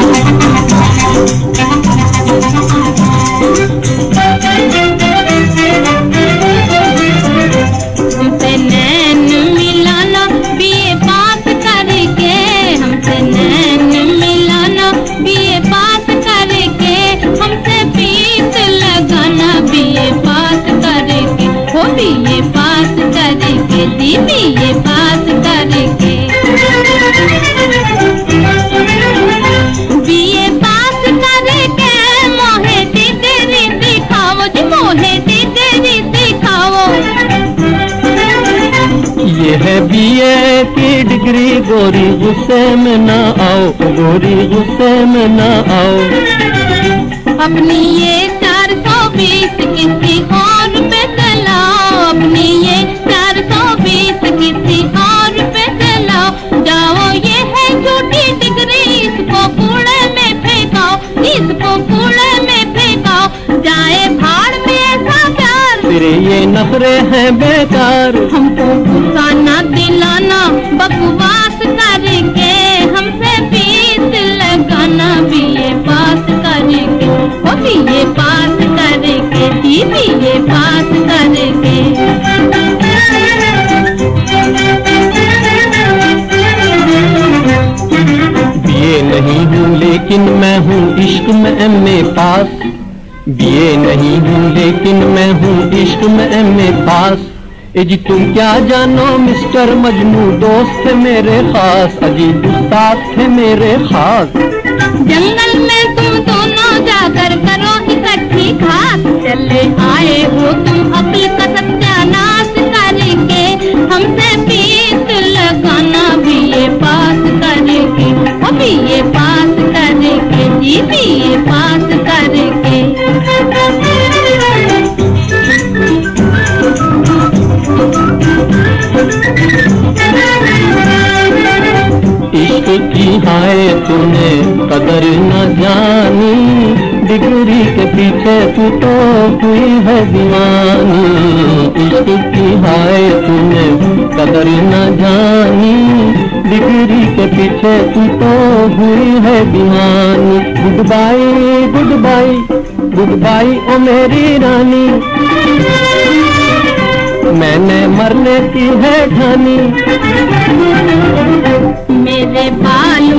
ये है बीए की डिग्री गोरी गुस्से में ना आओ, गोरी गुस्से में ना आओ। अपनी ये चार सौ बीस किसी और पे चलाओ अपनी ये तेरे ये नखरे हैं बेकार। हमको गुस्सा दिलाना बकवास करके हमसे बीस लगाना भी ये पास करके वो भी ये पास करके जी भी ये पास करके बीए नहीं हूँ लेकिन मैं हूँ इश्क में एम ए पास। बीए नहीं हूँ, लेकिन मैं हूँ इश्क में पास। जी, तुम क्या जानो, मिस्टर मजनू, दोस्त है मेरे खास अजीब उस्ताद थे मेरे खास। जंगल में तुम दोनों जाकर करो इकट्ठी खास चले आए हो तुम अकल का सत्यानाश करके हमसे बीस तूने कदर न जानी, डिग्री के पीछे तू तो हुई है दीवानी। इश्क की हाय तूने कदर न जानी, डिग्री के पीछे तू तो हुई है दीवानी। Good bye good bye good bye ओ मेरी रानी। मैंने मरने की है ठानी। मेरे बाल